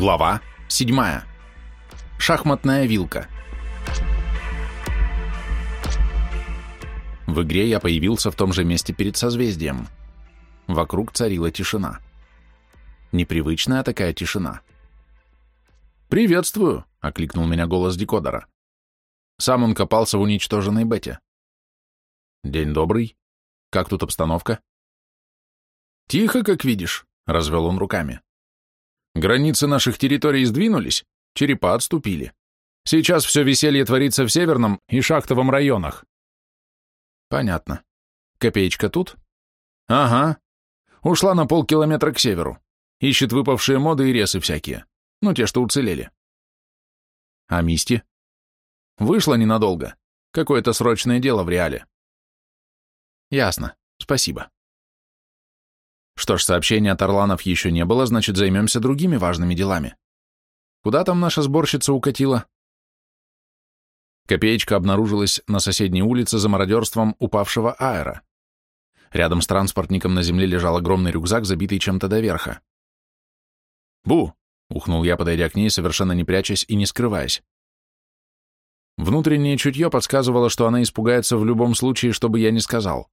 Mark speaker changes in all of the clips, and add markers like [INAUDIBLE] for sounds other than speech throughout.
Speaker 1: Глава 7. Шахматная вилка. В игре я появился в том же месте перед созвездием. Вокруг царила тишина. Непривычная такая тишина. «Приветствую!» — окликнул меня голос декодера. Сам он копался в уничтоженной бете. «День добрый. Как тут обстановка?» «Тихо, как видишь», — развел он руками. Границы наших территорий сдвинулись, черепа отступили. Сейчас все веселье творится в северном и шахтовом районах. Понятно. Копеечка тут? Ага. Ушла на полкилометра к северу. Ищет выпавшие моды и ресы всякие. Ну, те, что уцелели. А Мисти? Вышла ненадолго. Какое-то срочное дело в реале. Ясно. Спасибо. Что ж, сообщения от Орланов еще не было, значит, займемся другими важными делами. Куда там наша сборщица укатила? Копеечка обнаружилась на соседней улице за мародерством упавшего аэра. Рядом с транспортником на земле лежал огромный рюкзак, забитый чем-то до верха. «Бу!» — ухнул я, подойдя к ней, совершенно не прячась и не скрываясь. Внутреннее чутье подсказывало, что она испугается в любом случае, что бы я ни сказал.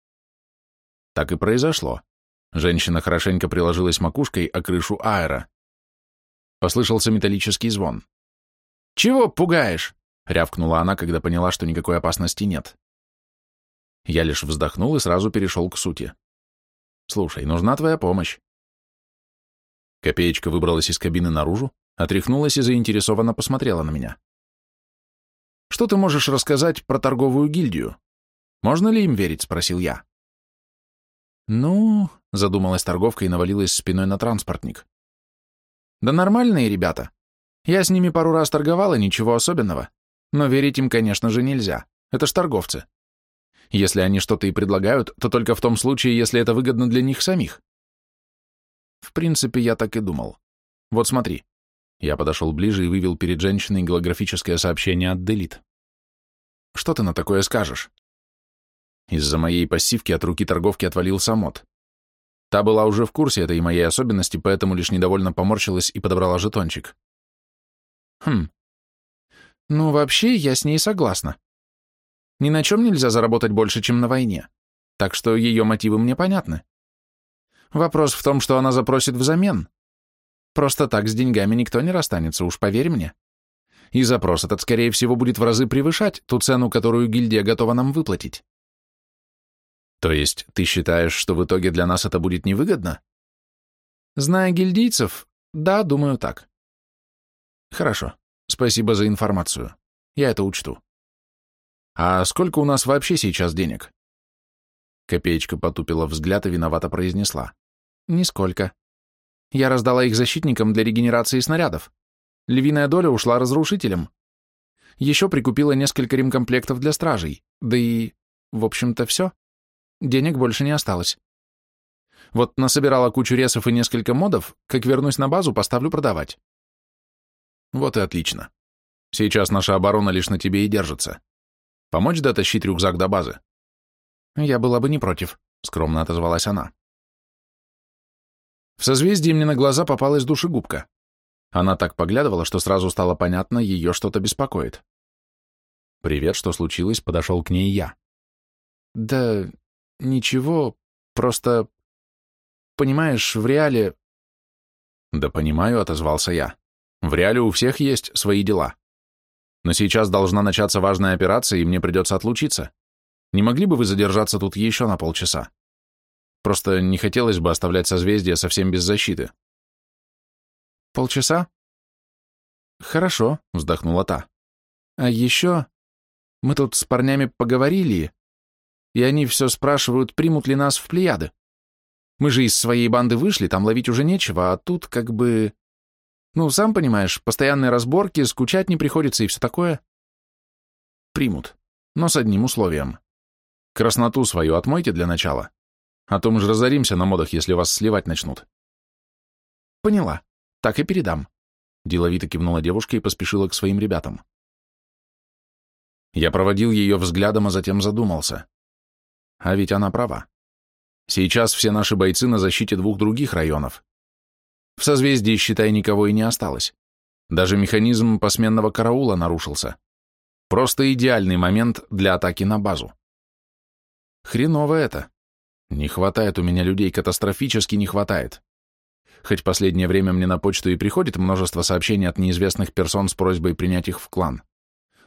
Speaker 1: Так и произошло. Женщина хорошенько приложилась макушкой о крышу аэра. Послышался металлический звон. «Чего пугаешь?» — рявкнула она, когда поняла, что никакой опасности нет. Я лишь вздохнул и сразу перешел к сути. «Слушай, нужна твоя помощь». Копеечка выбралась из кабины наружу, отряхнулась и заинтересованно посмотрела на меня. «Что ты можешь рассказать про торговую гильдию? Можно ли им верить?» — спросил я. «Ну...» — задумалась торговка и навалилась спиной на транспортник. «Да нормальные ребята. Я с ними пару раз торговала, ничего особенного. Но верить им, конечно же, нельзя. Это ж торговцы. Если они что-то и предлагают, то только в том случае, если это выгодно для них самих. В принципе, я так и думал. Вот смотри. Я подошел ближе и вывел перед женщиной голографическое сообщение от Делит. Что ты на такое скажешь? Из-за моей пассивки от руки торговки отвалился мод. Та была уже в курсе этой моей особенности, поэтому лишь недовольно поморщилась и подобрала жетончик. Хм. Ну, вообще, я с ней согласна. Ни на чем нельзя заработать больше, чем на войне, так что ее мотивы мне понятны. Вопрос в том, что она запросит взамен. Просто так с деньгами никто не расстанется, уж поверь мне. И запрос этот, скорее всего, будет в разы превышать ту цену, которую гильдия готова нам выплатить. То есть ты считаешь, что в итоге для нас это будет невыгодно? Зная гильдийцев, да, думаю так. Хорошо. Спасибо за информацию. Я это учту. А сколько у нас вообще сейчас денег? Копеечка потупила взгляд и виновато произнесла. Нисколько. Я раздала их защитникам для регенерации снарядов. Львиная доля ушла разрушителям. Еще прикупила несколько ремкомплектов для стражей. Да и, в общем-то, все. Денег больше не осталось. Вот насобирала кучу ресов и несколько модов, как вернусь на базу, поставлю продавать. Вот и отлично. Сейчас наша оборона лишь на тебе и держится. Помочь дотащить рюкзак до базы? Я была бы не против, скромно отозвалась она. В созвездии мне на глаза попалась душегубка. Она так поглядывала, что сразу стало понятно, ее что-то беспокоит. «Привет, что случилось?» — подошел к ней я. «Да Ничего, просто... Понимаешь, в реале... Да понимаю, отозвался я. В реале у всех есть свои дела. Но сейчас должна начаться важная операция, и мне придется отлучиться. Не могли бы вы задержаться тут еще на полчаса? Просто не хотелось бы оставлять созвездие совсем без защиты. Полчаса? Хорошо, вздохнула та. А еще мы тут с парнями поговорили, и они все спрашивают, примут ли нас в Плеяды. Мы же из своей банды вышли, там ловить уже нечего, а тут как бы... Ну, сам понимаешь, постоянные разборки, скучать не приходится и все такое. Примут, но с одним условием. Красноту свою отмойте для начала, а то мы же разоримся на модах, если вас сливать начнут. Поняла, так и передам. Деловито кивнула девушка и поспешила к своим ребятам. Я проводил ее взглядом, а затем задумался. А ведь она права. Сейчас все наши бойцы на защите двух других районов. В созвездии, считай, никого и не осталось. Даже механизм посменного караула нарушился. Просто идеальный момент для атаки на базу. Хреново это. Не хватает у меня людей, катастрофически не хватает. Хоть последнее время мне на почту и приходит множество сообщений от неизвестных персон с просьбой принять их в клан.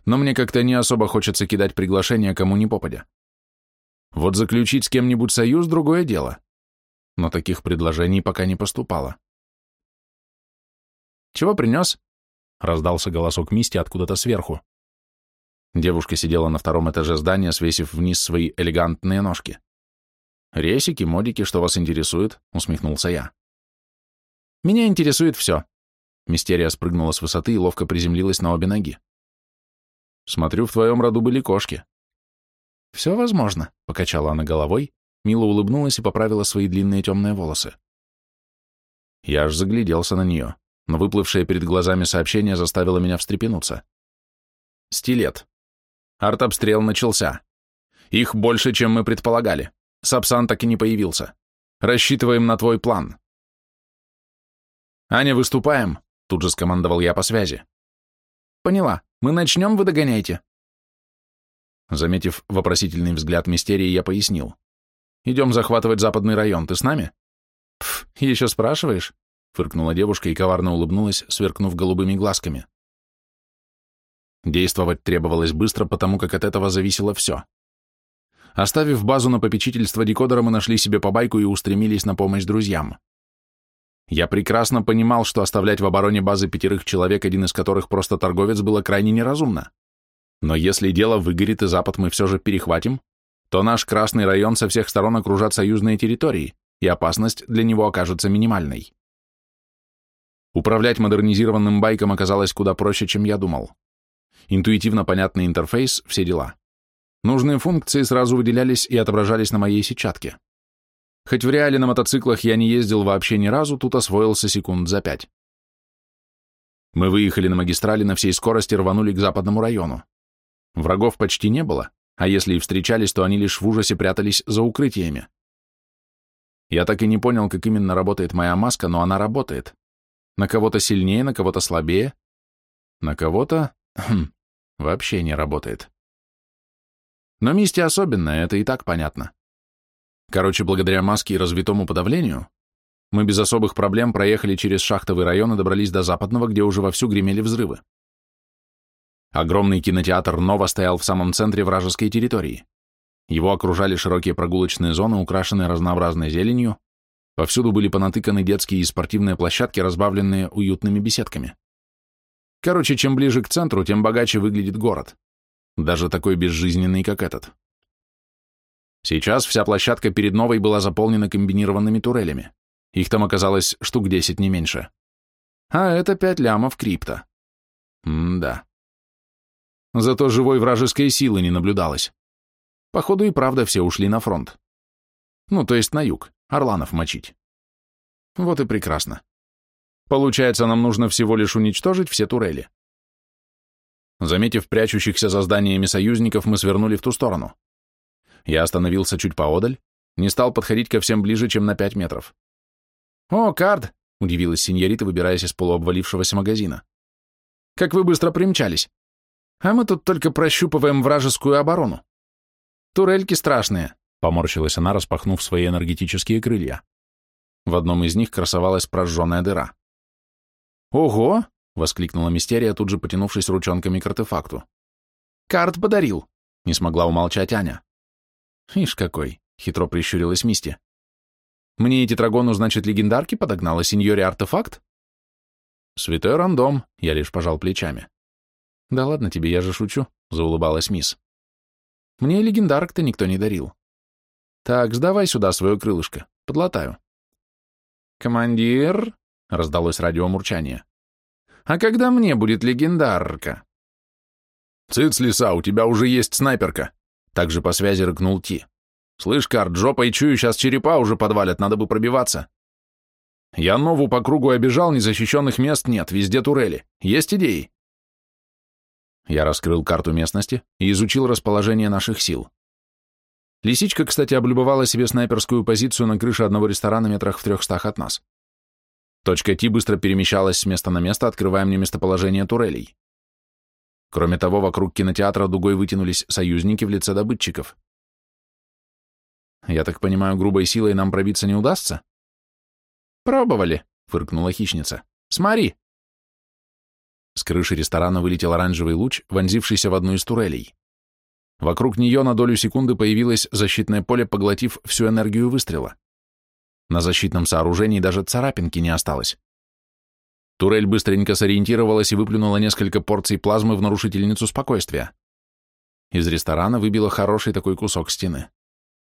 Speaker 1: Но мне как-то не особо хочется кидать приглашение кому ни попадя. Вот заключить с кем-нибудь союз — другое дело. Но таких предложений пока не поступало. «Чего принес?» — раздался голосок Мисти откуда-то сверху. Девушка сидела на втором этаже здания, свесив вниз свои элегантные ножки. «Ресики, модики, что вас интересует?» — усмехнулся я. «Меня интересует все». Мистерия спрыгнула с высоты и ловко приземлилась на обе ноги. «Смотрю, в твоем роду были кошки». «Все возможно», — покачала она головой, мило улыбнулась и поправила свои длинные темные волосы. Я аж загляделся на нее, но выплывшее перед глазами сообщение заставило меня встрепенуться. «Стилет. Артобстрел начался. Их больше, чем мы предполагали. Сапсан так и не появился. Рассчитываем на твой план. «Аня, выступаем!» — тут же скомандовал я по связи. «Поняла. Мы начнем, вы догоняйте». Заметив вопросительный взгляд мистерии, я пояснил. «Идем захватывать западный район. Ты с нами?» «Пф, еще спрашиваешь?» — фыркнула девушка и коварно улыбнулась, сверкнув голубыми глазками. Действовать требовалось быстро, потому как от этого зависело все. Оставив базу на попечительство декодера, мы нашли себе побайку и устремились на помощь друзьям. Я прекрасно понимал, что оставлять в обороне базы пятерых человек, один из которых просто торговец, было крайне неразумно. Но если дело выгорит и Запад мы все же перехватим, то наш Красный район со всех сторон окружат союзные территории, и опасность для него окажется минимальной. Управлять модернизированным байком оказалось куда проще, чем я думал. Интуитивно понятный интерфейс, все дела. Нужные функции сразу выделялись и отображались на моей сетчатке. Хоть в реале на мотоциклах я не ездил вообще ни разу, тут освоился секунд за пять. Мы выехали на магистрали на всей скорости рванули к западному району. Врагов почти не было, а если и встречались, то они лишь в ужасе прятались за укрытиями. Я так и не понял, как именно работает моя маска, но она работает. На кого-то сильнее, на кого-то слабее, на кого-то [CLEARS THROAT] хм, вообще не работает. Но Мисти особенная, это и так понятно. Короче, благодаря маске и развитому подавлению, мы без особых проблем проехали через шахтовый район и добрались до западного, где уже вовсю гремели взрывы. Огромный кинотеатр Нова стоял в самом центре вражеской территории. Его окружали широкие прогулочные зоны, украшенные разнообразной зеленью, повсюду были понатыканы детские и спортивные площадки, разбавленные уютными беседками. Короче, чем ближе к центру, тем богаче выглядит город. Даже такой безжизненный, как этот. Сейчас вся площадка перед новой была заполнена комбинированными турелями. Их там оказалось штук десять, не меньше. А это пять лямов крипта. М-да. Зато живой вражеской силы не наблюдалось. Походу и правда все ушли на фронт. Ну, то есть на юг, Орланов мочить. Вот и прекрасно. Получается, нам нужно всего лишь уничтожить все турели. Заметив прячущихся за зданиями союзников, мы свернули в ту сторону. Я остановился чуть поодаль, не стал подходить ко всем ближе, чем на пять метров. «О, кард!» — удивилась сеньорита, выбираясь из полуобвалившегося магазина. «Как вы быстро примчались! А мы тут только прощупываем вражескую оборону. Турельки страшные!» — поморщилась она, распахнув свои энергетические крылья. В одном из них красовалась прожженная дыра. «Ого!» — воскликнула Мистерия, тут же потянувшись ручонками к артефакту. «Карт подарил!» — не смогла умолчать Аня. «Ишь какой!» — хитро прищурилась Мисти. «Мне и тетрагону, значит, легендарки подогнала сеньоре артефакт?» «Святой рандом», — я лишь пожал плечами. «Да ладно тебе, я же шучу», — заулыбалась мисс. «Мне легендарок-то никто не дарил. Так, сдавай сюда свое крылышко, подлатаю». «Командир», — раздалось радиомурчание, — «а когда мне будет легендарка?»
Speaker 2: «Цыц, лиса, у тебя уже есть снайперка», также по связи рыкнул Ти. «Слышь, Карт, жопой чую, сейчас черепа уже подвалят, надо бы пробиваться». «Я нову по кругу обижал, незащищенных мест нет, везде турели. Есть идеи?» Я раскрыл карту местности и изучил расположение наших сил. Лисичка, кстати, облюбовала себе снайперскую позицию на крыше одного ресторана метрах в трехстах от нас.
Speaker 1: Точка Ти быстро перемещалась с места на место, открывая мне местоположение турелей. Кроме того, вокруг кинотеатра дугой вытянулись союзники в лице добытчиков. Я так понимаю, грубой силой нам пробиться не удастся? Пробовали, фыркнула хищница. Смотри. С крыши ресторана вылетел оранжевый луч, вонзившийся в одну из турелей. Вокруг нее на долю секунды появилось защитное поле, поглотив всю энергию выстрела. На защитном сооружении даже царапинки не осталось. Турель быстренько сориентировалась и выплюнула несколько порций плазмы в нарушительницу спокойствия. Из ресторана выбила хороший такой кусок стены.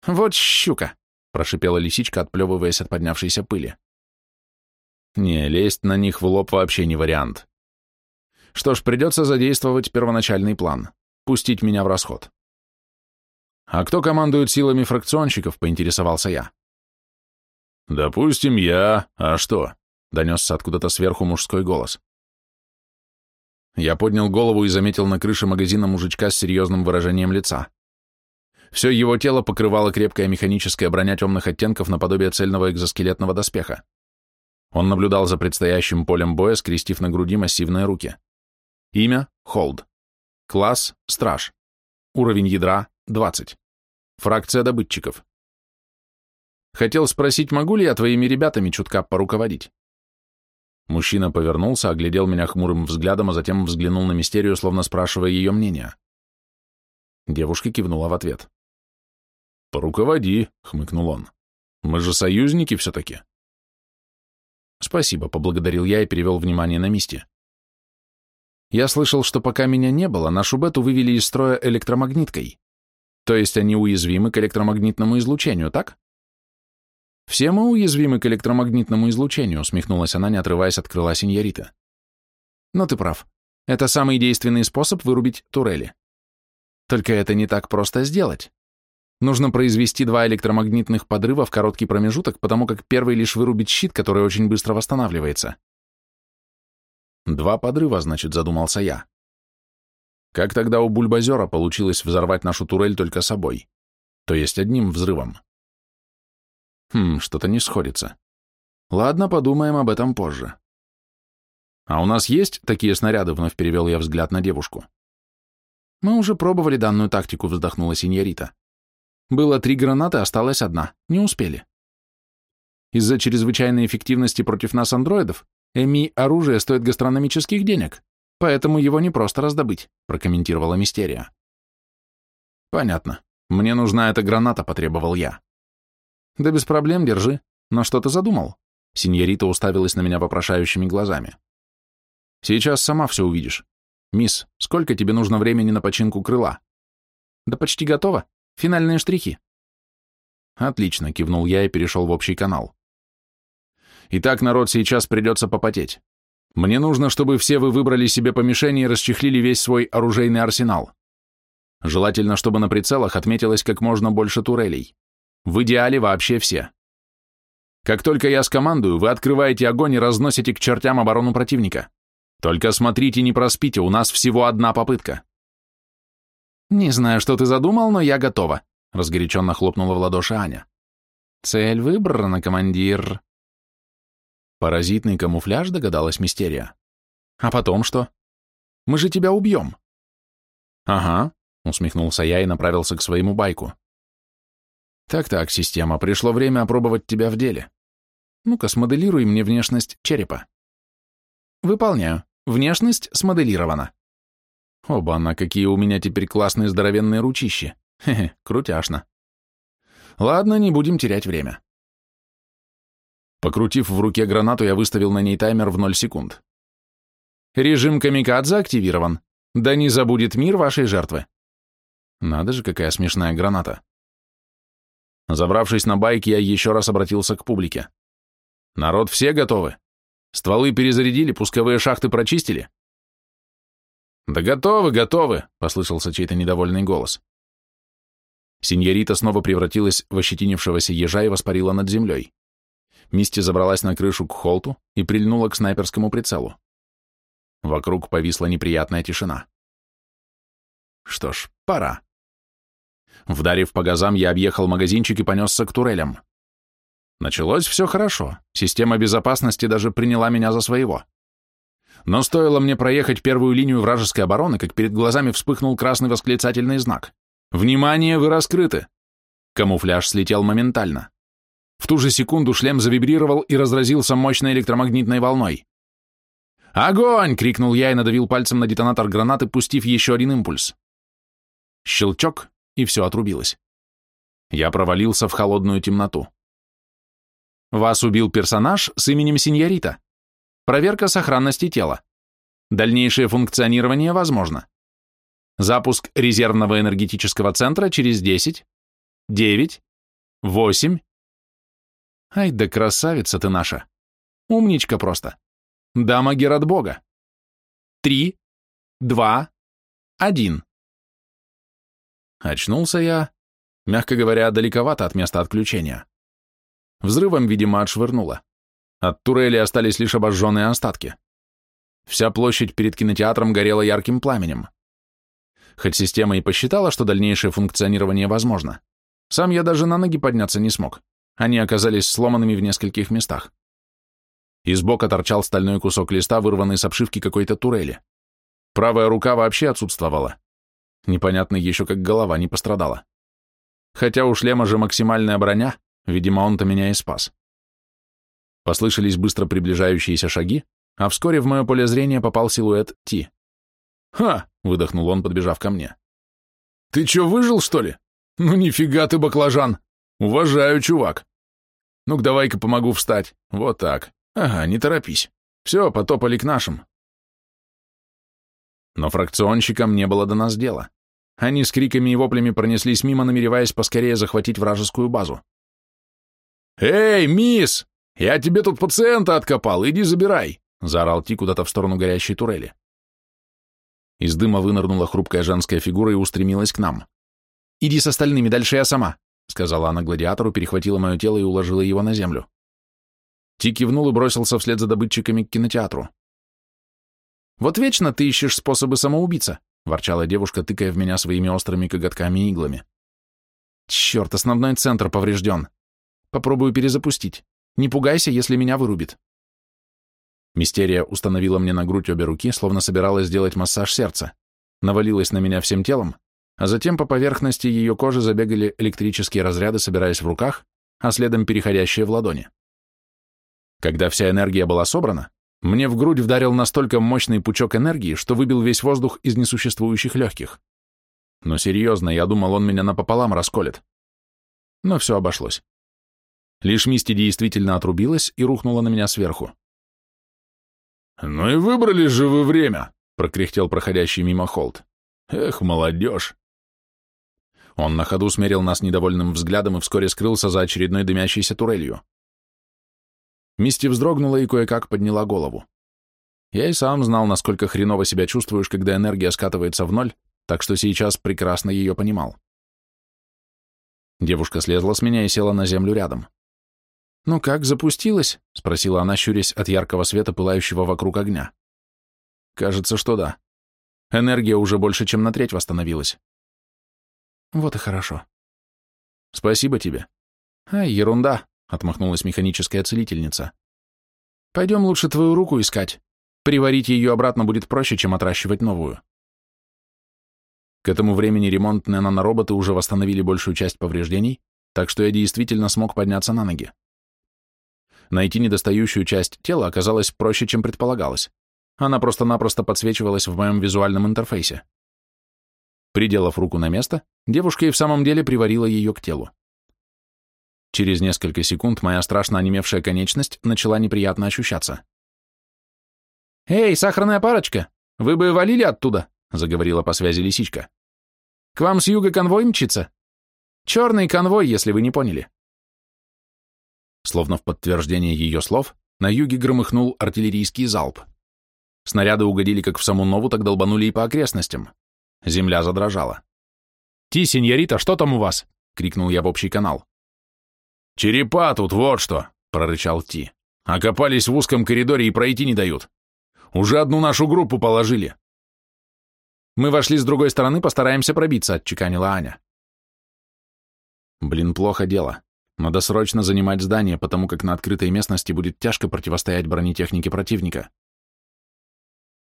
Speaker 1: «Вот щука!» — прошипела лисичка, отплевываясь от поднявшейся пыли. Не, лезть на них в лоб вообще не вариант. Что ж, придется задействовать первоначальный план — пустить меня в расход. «А кто командует силами фракционщиков?» — поинтересовался я.
Speaker 2: «Допустим, я. А что?»
Speaker 1: — донесся откуда-то сверху мужской голос. Я поднял голову и заметил на крыше магазина мужичка с серьезным выражением лица. Все его тело покрывало крепкая механическая броня темных оттенков наподобие цельного экзоскелетного доспеха. Он наблюдал за предстоящим полем боя, скрестив на груди массивные руки. Имя — Холд. Класс — Страж. Уровень ядра — 20. Фракция добытчиков. Хотел спросить, могу ли я твоими ребятами чутка поруководить? Мужчина повернулся, оглядел меня хмурым взглядом, а затем взглянул на Мистерию, словно спрашивая ее мнение. Девушка кивнула в ответ.
Speaker 2: «Поруководи», — хмыкнул он. «Мы же союзники все-таки».
Speaker 1: «Спасибо», — поблагодарил я и перевел внимание на Мисти. «Я слышал, что пока меня не было, нашу бету вывели из строя электромагниткой. То есть они уязвимы к электромагнитному излучению, так?» «Все мы уязвимы к электромагнитному излучению», усмехнулась она, не отрываясь от крыла сеньорита. «Но ты прав. Это самый действенный способ вырубить турели. Только это не так просто сделать. Нужно произвести два электромагнитных подрыва в короткий промежуток, потому как первый лишь вырубит щит, который очень быстро восстанавливается. Два подрыва, значит, задумался я. Как тогда у бульбазера получилось взорвать нашу турель только собой? То есть одним взрывом. Хм, что-то не сходится. Ладно, подумаем об этом позже. А у нас есть такие снаряды, вновь перевел я взгляд на девушку. Мы уже пробовали данную тактику, вздохнула синьорита. Было три гранаты, осталась одна. Не успели. Из-за чрезвычайной эффективности против нас андроидов, ЭМИ оружие стоит гастрономических денег, поэтому его не просто раздобыть, прокомментировала Мистерия. Понятно. Мне нужна эта граната, потребовал я. Да без проблем, держи. Но что ты задумал? Синьорита уставилась на меня вопрошающими глазами. Сейчас сама все увидишь. Мисс, сколько тебе нужно времени на починку крыла? Да почти готово. Финальные штрихи. Отлично, кивнул я и перешел в общий канал. Итак, народ, сейчас придется попотеть. Мне нужно, чтобы все вы выбрали себе по и расчехлили весь свой оружейный арсенал. Желательно, чтобы на прицелах отметилось как можно больше турелей. В идеале вообще все. Как только я скомандую, вы открываете огонь и разносите к чертям оборону противника. Только смотрите, не проспите, у нас всего одна попытка. Не знаю, что ты задумал, но я готова, разгоряченно хлопнула в ладоши Аня. Цель выбрана, командир. Паразитный камуфляж, догадалась Мистерия. А потом что? Мы же тебя убьем. Ага, усмехнулся я и направился к своему байку. Так-так, система, пришло время опробовать тебя в деле. Ну-ка, смоделируй мне внешность черепа. Выполняю. Внешность смоделирована. Оба-на, какие у меня теперь классные здоровенные ручищи. Хе-хе, крутяшно. Ладно, не будем терять время. Покрутив в руке гранату, я выставил на ней таймер в 0 секунд. Режим камикадзе активирован. Да не забудет мир вашей жертвы. Надо же, какая смешная граната. Забравшись на байк, я еще раз обратился к публике. «Народ, все готовы? Стволы перезарядили, пусковые шахты прочистили?» «Да готовы, готовы!» — послышался чей-то недовольный голос. Синьорита снова превратилась в ощетинившегося ежа и воспарила над землей. Мисти забралась на крышу к холту и прильнула к снайперскому прицелу. Вокруг повисла неприятная тишина. Что ж, пора. Вдарив по газам, я объехал магазинчик и понесся к турелям. Началось все хорошо, система безопасности даже приняла меня за своего. Но стоило мне проехать первую линию вражеской обороны, как перед глазами вспыхнул красный восклицательный знак. «Внимание, вы раскрыты!» Камуфляж слетел моментально. В ту же секунду шлем завибрировал и разразился мощной электромагнитной волной. «Огонь!» — крикнул я и надавил пальцем на детонатор гранаты, пустив еще один импульс. Щелчок, и все отрубилось. Я провалился в холодную темноту. Вас убил персонаж с именем Синьорита. Проверка сохранности тела. Дальнейшее функционирование возможно. Запуск резервного энергетического центра через 10, 9, 8. Ай да красавица ты наша. Умничка просто. Дама Герат Бога. Три, два, один. Очнулся я, мягко говоря, далековато от места отключения. Взрывом, видимо, отшвырнуло. От турели остались лишь обожженные остатки. Вся площадь перед кинотеатром горела ярким пламенем. Хоть система и посчитала, что дальнейшее функционирование возможно, сам я даже на ноги подняться не смог. Они оказались сломанными в нескольких местах. Из бока торчал стальной кусок листа, вырванный с обшивки какой-то турели. Правая рука вообще отсутствовала. Непонятно еще, как голова не пострадала. Хотя у шлема же максимальная броня, видимо, он-то меня и спас. Послышались быстро приближающиеся шаги, а вскоре в мое поле зрения попал силуэт Ти. «Ха!» — выдохнул он, подбежав ко мне. «Ты чё, выжил, что ли? Ну нифига ты, баклажан! Уважаю, чувак! Ну-ка, давай-ка помогу встать. Вот так. Ага, не торопись. Все, потопали к нашим». Но фракционщикам не было до нас дела. Они с криками и воплями пронеслись мимо, намереваясь поскорее захватить вражескую базу. «Эй, мисс!» «Я тебе тут пациента откопал, иди забирай!» — заорал Ти куда-то в сторону горящей турели. Из дыма вынырнула хрупкая женская фигура и устремилась к нам. «Иди с остальными, дальше я сама», — сказала она гладиатору, перехватила мое тело и уложила его на землю. Ти кивнул и бросился вслед за добытчиками к кинотеатру. «Вот вечно ты ищешь способы самоубиться», — ворчала девушка, тыкая в меня своими острыми коготками и иглами. «Черт, основной центр поврежден. Попробую перезапустить. Не пугайся, если меня вырубит. Мистерия установила мне на грудь обе руки, словно собиралась сделать массаж сердца, навалилась на меня всем телом, а затем по поверхности ее кожи забегали электрические разряды, собираясь в руках, а следом переходящие в ладони. Когда вся энергия была собрана, мне в грудь вдарил настолько мощный пучок энергии, что выбил весь воздух из несуществующих легких. Но серьезно, я думал, он меня напополам расколет. Но все обошлось. Лишь Мисти действительно отрубилась и рухнула на меня сверху. «Ну и выбрали же вы время!» — прокряхтел проходящий мимо Холт. «Эх, молодежь!» Он на ходу смерил нас недовольным взглядом и вскоре скрылся за очередной дымящейся турелью. Мисти вздрогнула и кое-как подняла голову. Я и сам знал, насколько хреново себя чувствуешь, когда энергия скатывается в ноль, так что сейчас прекрасно ее понимал. Девушка слезла с меня и села на землю рядом. «Ну как, запустилась?» — спросила она, щурясь от яркого света, пылающего вокруг огня. «Кажется, что да. Энергия уже больше, чем на треть восстановилась». «Вот и хорошо». «Спасибо тебе». «Ай, ерунда», — отмахнулась механическая целительница. «Пойдем лучше твою руку искать. Приварить ее обратно будет проще, чем отращивать новую». К этому времени ремонтные нанороботы уже восстановили большую часть повреждений, так что я действительно смог подняться на ноги. Найти недостающую часть тела оказалось проще, чем предполагалось. Она просто-напросто подсвечивалась в моем визуальном интерфейсе. Приделав руку на место, девушка и в самом деле приварила ее к телу. Через несколько секунд моя страшно онемевшая конечность начала неприятно ощущаться. «Эй, сахарная парочка, вы бы валили оттуда», — заговорила по связи лисичка. «К вам с юга конвой мчится. Черный конвой, если вы не поняли. Словно в подтверждение ее слов, на юге громыхнул артиллерийский залп. Снаряды угодили как в саму Нову, так долбанули и по окрестностям. Земля задрожала. «Ти, сеньорита, что там у вас?» — крикнул я в общий канал. «Черепа тут, вот что!» — прорычал Ти. «Окопались в узком коридоре и пройти не дают. Уже одну нашу группу положили». «Мы вошли с другой стороны, постараемся пробиться», — отчеканила Аня. «Блин, плохо дело. Надо срочно занимать здание, потому как на открытой местности будет тяжко противостоять бронетехнике противника.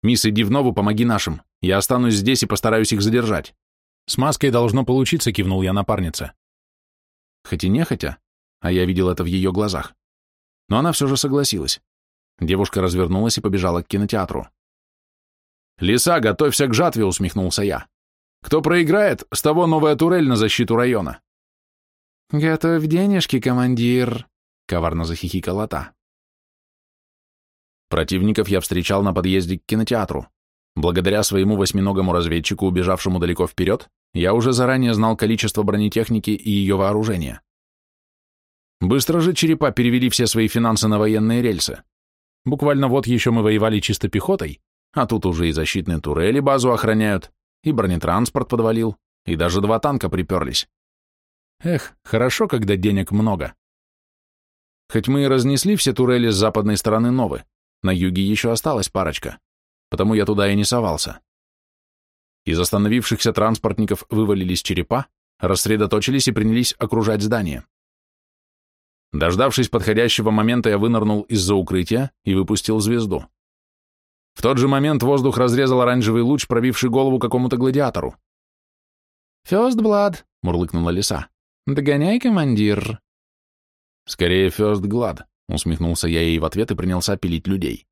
Speaker 1: «Мисс, иди в Нову, помоги нашим. Я останусь здесь и постараюсь их задержать». «С маской должно получиться», — кивнул я напарнице. Хоть и нехотя, а я видел это в ее глазах. Но она все же согласилась. Девушка развернулась и побежала к кинотеатру. «Лиса, готовься к жатве», — усмехнулся я. «Кто проиграет, с того новая турель на защиту района».
Speaker 3: «Готовь денежки, командир», — коварно захихикала та.
Speaker 1: Противников я встречал на подъезде к кинотеатру. Благодаря своему восьминогому разведчику, убежавшему далеко вперед, я уже заранее знал количество бронетехники и ее вооружения. Быстро же черепа перевели все свои финансы на военные рельсы. Буквально вот еще мы воевали чисто пехотой, а тут уже и защитные турели базу охраняют, и бронетранспорт подвалил, и даже два танка приперлись. Эх, хорошо, когда денег много. Хоть мы и разнесли все турели с западной стороны Новы, на юге еще осталась парочка, потому я туда и не совался. Из остановившихся транспортников вывалились черепа, рассредоточились и принялись окружать здание. Дождавшись подходящего момента, я вынырнул из-за укрытия и выпустил звезду. В тот же момент воздух разрезал оранжевый луч, пробивший голову какому-то гладиатору.
Speaker 3: «Фёст Блад», — мурлыкнула лиса. «Догоняй, командир!»
Speaker 1: «Скорее, Фёст Глад», — усмехнулся я ей в ответ и принялся пилить людей.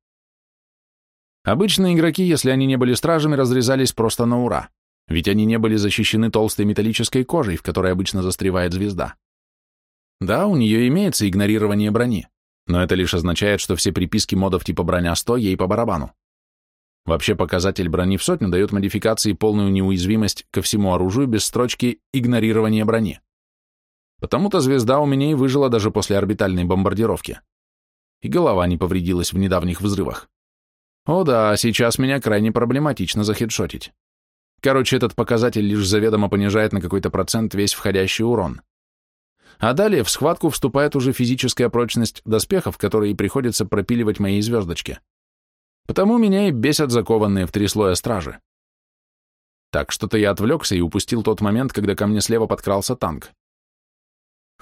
Speaker 1: Обычные игроки, если они не были стражами, разрезались просто на ура, ведь они не были защищены толстой металлической кожей, в которой обычно застревает звезда. Да, у нее имеется игнорирование брони, но это лишь означает, что все приписки модов типа броня 100 ей по барабану. Вообще показатель брони в сотню дает модификации полную неуязвимость ко всему оружию без строчки «игнорирование брони». Потому-то звезда у меня и выжила даже после орбитальной бомбардировки. И голова не повредилась в недавних взрывах. О да, сейчас меня крайне проблематично захедшотить. Короче, этот показатель лишь заведомо понижает на какой-то процент весь входящий урон. А далее в схватку вступает уже физическая прочность доспехов, которые приходится пропиливать моей звездочке. Потому меня и бесят закованные в три слоя стражи. Так, что-то я отвлекся и упустил тот момент, когда ко мне слева подкрался танк.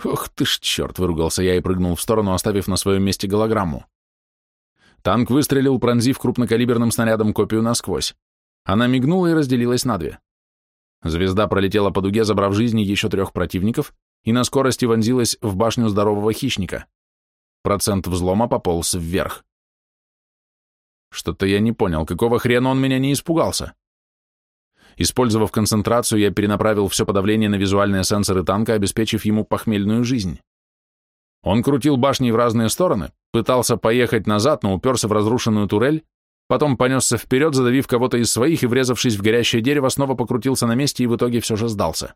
Speaker 1: Ох ты ж черт, выругался я и прыгнул в сторону, оставив на своем месте голограмму. Танк выстрелил, пронзив крупнокалиберным снарядом копию насквозь. Она мигнула и разделилась на две. Звезда пролетела по дуге, забрав жизни еще трех противников, и на скорости вонзилась в башню здорового хищника. Процент взлома пополз вверх. Что-то я не понял, какого хрена он меня не испугался? Использовав концентрацию, я перенаправил все подавление на визуальные сенсоры танка, обеспечив ему похмельную жизнь. Он крутил башни в разные стороны, пытался поехать назад, но уперся в разрушенную турель, потом понесся вперед, задавив кого-то из своих и, врезавшись в горящее дерево, снова покрутился на месте и в итоге все же сдался.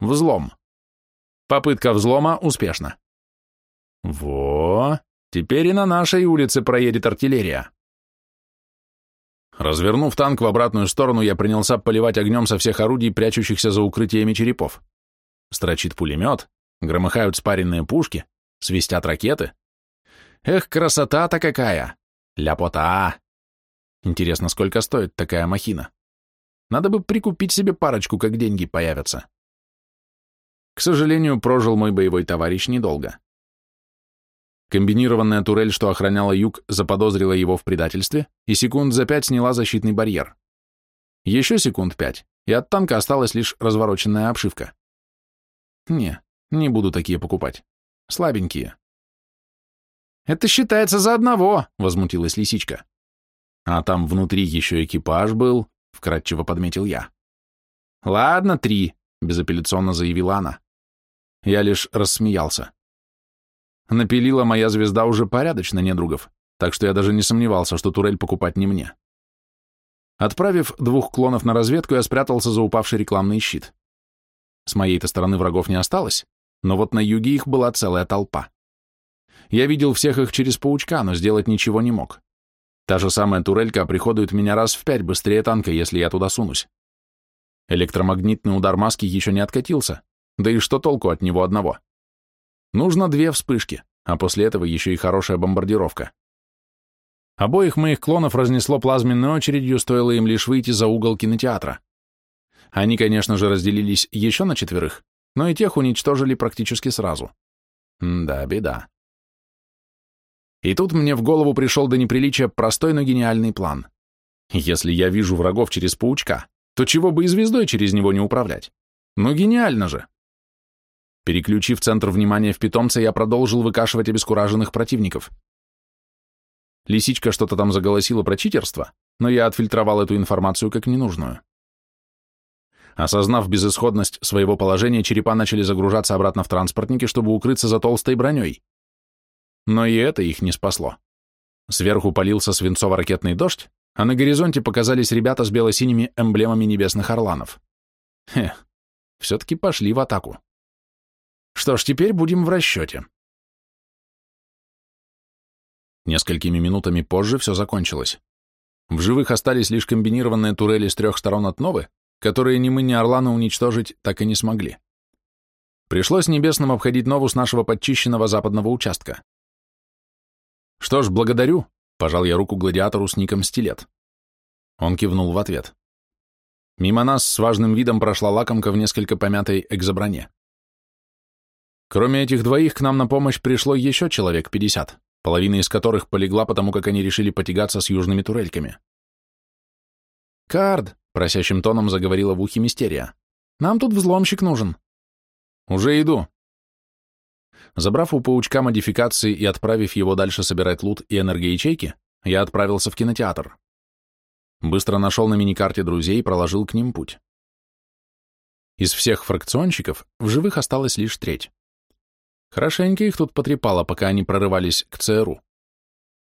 Speaker 1: Взлом. Попытка взлома успешна. Во, теперь и на нашей улице проедет артиллерия. Развернув танк в обратную сторону, я принялся поливать огнем со всех орудий, прячущихся за укрытиями черепов. Строчит пулемет, громыхают спаренные пушки, свистят ракеты. Эх, красота-то какая! Ляпота! Интересно, сколько стоит такая махина? Надо бы прикупить себе парочку, как деньги появятся. К сожалению, прожил мой боевой товарищ недолго. Комбинированная турель, что охраняла юг, заподозрила его в предательстве и секунд за пять сняла защитный барьер. Еще секунд пять, и от танка осталась лишь развороченная обшивка. Не, не буду такие покупать. Слабенькие. «Это считается за одного», — возмутилась лисичка. «А там внутри еще экипаж был», — вкратчиво подметил я. «Ладно, три», — безапелляционно заявила она. Я лишь рассмеялся. Напилила моя звезда уже порядочно недругов, так что я даже не сомневался, что турель покупать не мне. Отправив двух клонов на разведку, я спрятался за упавший рекламный щит. С моей-то стороны врагов не осталось, но вот на юге их была целая толпа. Я видел всех их через паучка, но сделать ничего не мог. Та же самая турелька приходует меня раз в пять быстрее танка, если я туда сунусь. Электромагнитный удар маски еще не откатился, да и что толку от него одного? Нужно две вспышки, а после этого еще и хорошая бомбардировка. Обоих моих клонов разнесло плазменной очередью, стоило им лишь выйти за угол кинотеатра. Они, конечно же, разделились еще на четверых, но и тех уничтожили практически сразу. Да, беда. И тут мне в голову пришел до неприличия простой, но гениальный план. Если я вижу врагов через паучка, то чего бы и звездой через него не управлять? Ну гениально же! Переключив центр внимания в питомца, я продолжил выкашивать обескураженных противников. Лисичка что-то там заголосила про читерство, но я отфильтровал эту информацию как ненужную. Осознав безысходность своего положения, черепа начали загружаться обратно в транспортники, чтобы укрыться за толстой броней. Но и это их не спасло. Сверху полился свинцово-ракетный дождь, а на горизонте показались ребята с бело-синими эмблемами небесных орланов. Хе, все-таки пошли в атаку. Что ж, теперь будем в расчете. Несколькими минутами позже все закончилось. В живых остались лишь комбинированные турели с трех сторон от Новы, которые ни мы, ни Орлана уничтожить так и не смогли. Пришлось небесным обходить Нову с нашего подчищенного западного участка. Что ж, благодарю, пожал я руку гладиатору с ником Стилет. Он кивнул в ответ. Мимо нас с важным видом прошла лакомка в несколько помятой экзоброне. Кроме этих двоих, к нам на помощь пришло еще человек пятьдесят, половина из которых полегла, потому как они решили потягаться с южными турельками. «Кард!» Просящим тоном заговорила в ухе Мистерия. «Нам тут взломщик нужен». «Уже иду». Забрав у паучка модификации и отправив его дальше собирать лут и энергоячейки, я отправился в кинотеатр. Быстро нашел на миникарте друзей и проложил к ним путь. Из всех фракционщиков в живых осталась лишь треть. Хорошенько их тут потрепало, пока они прорывались к ЦРУ.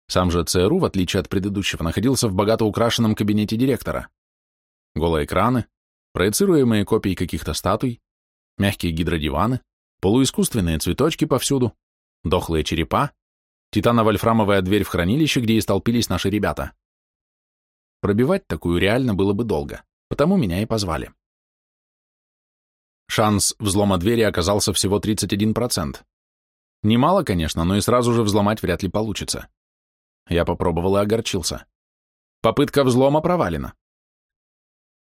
Speaker 1: Сам же ЦРУ, в отличие от предыдущего, находился в богато украшенном кабинете директора голые экраны, проецируемые копии каких-то статуй, мягкие гидродиваны, полуискусственные цветочки повсюду, дохлые черепа, титаново-вольфрамовая дверь в хранилище, где и столпились наши ребята. Пробивать такую реально было бы долго, потому меня и позвали. Шанс взлома двери оказался всего 31%. Немало, конечно, но и сразу же взломать вряд ли получится. Я попробовал и огорчился. Попытка взлома провалена.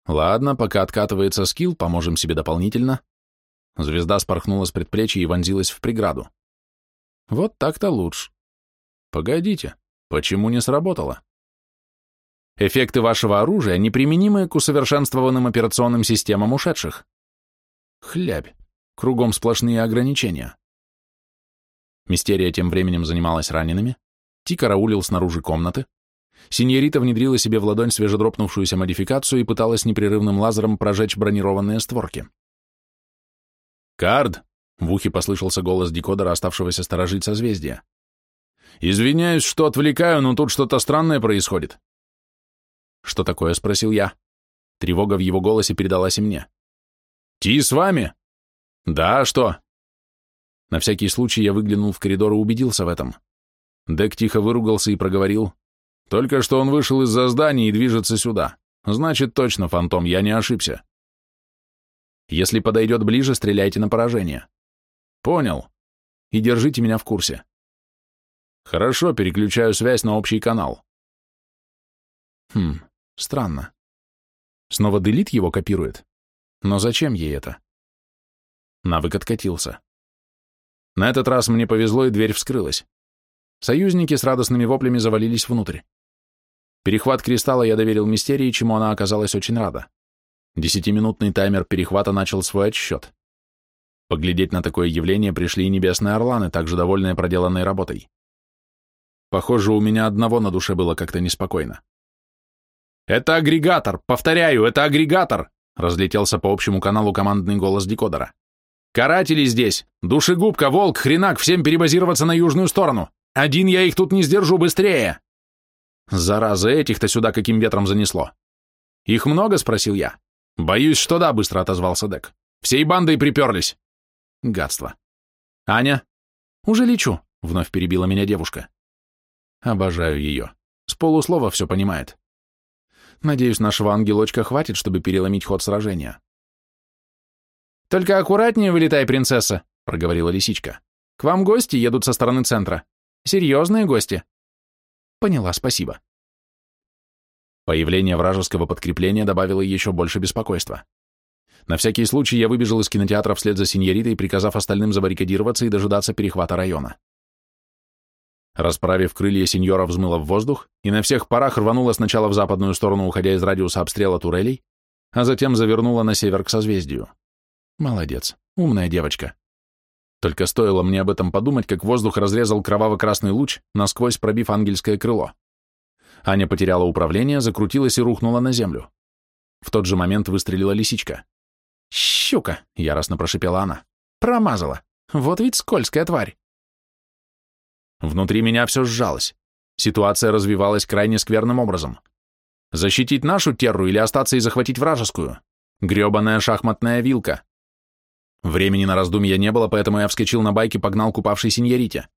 Speaker 1: Ладно, пока откатывается скилл, поможем себе дополнительно. Звезда спорхнула с предплечья и вонзилась в преграду. Вот так-то лучше. Погодите, почему не сработало? Эффекты вашего оружия неприменимы к усовершенствованным операционным системам ушедших. Хлябь. Кругом сплошные ограничения. Мистерия тем временем занималась ранеными. Ти караулил снаружи комнаты. Синьорита внедрила себе в ладонь свежедропнувшуюся модификацию и пыталась непрерывным лазером прожечь бронированные створки. «Кард!» — в ухе послышался голос декодера, оставшегося сторожить созвездия. «Извиняюсь, что отвлекаю, но тут что-то странное происходит». «Что такое?» — спросил я. Тревога в его голосе передалась и мне. «Ти с вами?» «Да, что?» На всякий случай я выглянул в коридор и убедился в этом. Дек тихо выругался и проговорил. Только что он вышел из-за здания и движется сюда. Значит, точно фантом, я не ошибся. Если подойдет ближе, стреляйте на поражение. Понял. И держите меня в курсе. Хорошо, переключаю связь на общий канал. Хм, странно. Снова делит его копирует. Но зачем ей это? Навык откатился. На этот раз мне повезло, и дверь вскрылась. Союзники с радостными воплями завалились внутрь. Перехват кристалла я доверил Мистерии, чему она оказалась очень рада. Десятиминутный таймер перехвата начал свой отсчет. Поглядеть на такое явление пришли и небесные орланы, также довольные проделанной работой. Похоже, у меня одного на душе было как-то неспокойно. «Это агрегатор! Повторяю, это агрегатор!» разлетелся по общему каналу командный голос декодера. «Каратели здесь! Душегубка, волк, хренак, всем перебазироваться на южную сторону! Один я их тут не сдержу, быстрее!» Зараза, этих-то сюда каким ветром занесло. Их много, спросил я. Боюсь, что да, быстро отозвался Дек. Всей бандой приперлись. Гадство. Аня? Уже лечу, вновь перебила меня девушка. Обожаю ее. С полуслова все понимает. Надеюсь, нашего ангелочка хватит, чтобы переломить ход сражения. «Только аккуратнее вылетай, принцесса», — проговорила лисичка. «К вам гости едут со стороны центра. Серьезные гости. Поняла, спасибо. Появление вражеского подкрепления добавило еще больше беспокойства. На всякий случай я выбежал из кинотеатра вслед за синьоритой, приказав остальным забаррикадироваться и дожидаться перехвата района. Расправив крылья, сеньора взмыла в воздух и на всех парах рванула сначала в западную сторону, уходя из радиуса обстрела турелей, а затем завернула на север к созвездию. Молодец, умная девочка. Только стоило мне об этом подумать, как воздух разрезал кроваво-красный луч, насквозь пробив ангельское крыло. Аня потеряла управление, закрутилась и рухнула на землю. В тот же момент выстрелила лисичка. «Щука!» — яростно прошипела она. «Промазала! Вот ведь скользкая тварь!» Внутри меня все сжалось. Ситуация развивалась крайне скверным образом. Защитить нашу терру или остаться и захватить вражескую? Гребаная шахматная вилка. Времени на раздумья не было, поэтому я вскочил на байк и погнал к упавшей синьорите.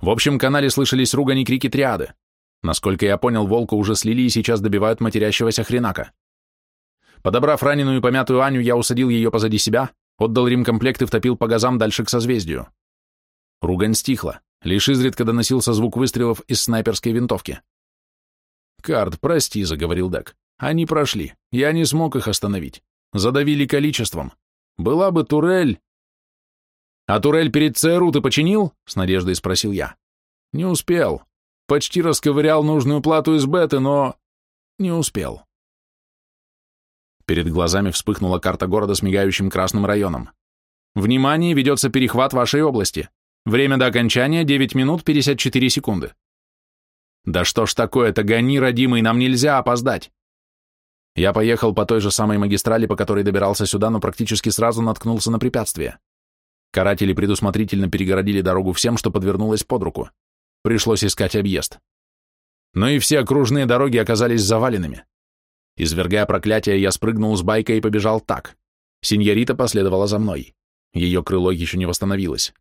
Speaker 1: В общем канале слышались ругани крики триады. Насколько я понял, волка уже слили и сейчас добивают матерящегося хренака. Подобрав раненую и помятую Аню, я усадил ее позади себя, отдал ремкомплект и втопил по газам дальше к созвездию. Ругань стихла. Лишь изредка доносился звук выстрелов из снайперской винтовки. «Кард, прости», — заговорил Дек. «Они прошли. Я не смог их остановить. Задавили количеством. Была бы турель...» «А турель перед ЦРУ ты починил?» — с надеждой спросил я. «Не успел. Почти расковырял нужную плату из беты, но... не успел». Перед глазами вспыхнула карта города с мигающим красным районом. «Внимание, ведется перехват вашей области. Время до окончания 9 минут 54 секунды. Да что ж такое-то, гони, родимый, нам нельзя опоздать. Я поехал по той же самой магистрали, по которой добирался сюда, но практически сразу наткнулся на препятствие. Каратели предусмотрительно перегородили дорогу всем, что подвернулось под руку. Пришлось искать объезд. Но и все окружные дороги оказались заваленными. Извергая проклятие, я спрыгнул с байка и побежал так. Синьорита последовала за мной. Ее крыло еще не восстановилось.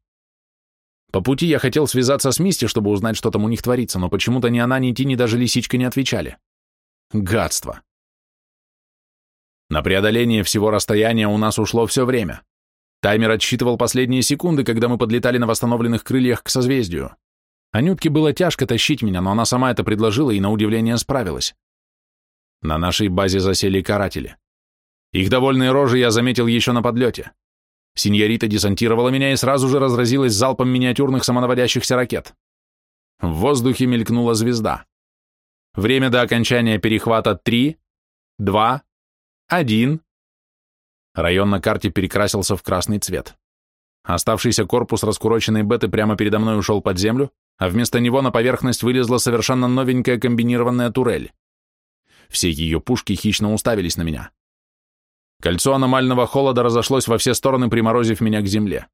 Speaker 1: По пути я хотел связаться с Мисти, чтобы узнать, что там у них творится, но почему-то ни она, ни Тини, даже лисичка не отвечали. Гадство. На преодоление всего расстояния у нас ушло все время. Таймер отсчитывал последние секунды, когда мы подлетали на восстановленных крыльях к созвездию. Анютке было тяжко тащить меня, но она сама это предложила и, на удивление, справилась. На нашей базе засели каратели. Их довольные рожи я заметил еще на подлете. Синьорита десантировала меня и сразу же разразилась залпом миниатюрных самонаводящихся ракет. В воздухе мелькнула звезда. Время до окончания перехвата 3, 2, 1. Район на карте перекрасился в красный цвет. Оставшийся корпус раскуроченной беты прямо передо мной ушел под землю, а вместо него на поверхность вылезла совершенно новенькая комбинированная турель. Все ее пушки хищно уставились на меня. Кольцо аномального холода разошлось во все стороны, приморозив меня к земле.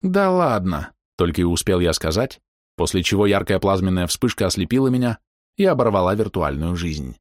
Speaker 1: «Да ладно», — только и успел я сказать, после чего яркая плазменная вспышка ослепила меня и оборвала виртуальную жизнь.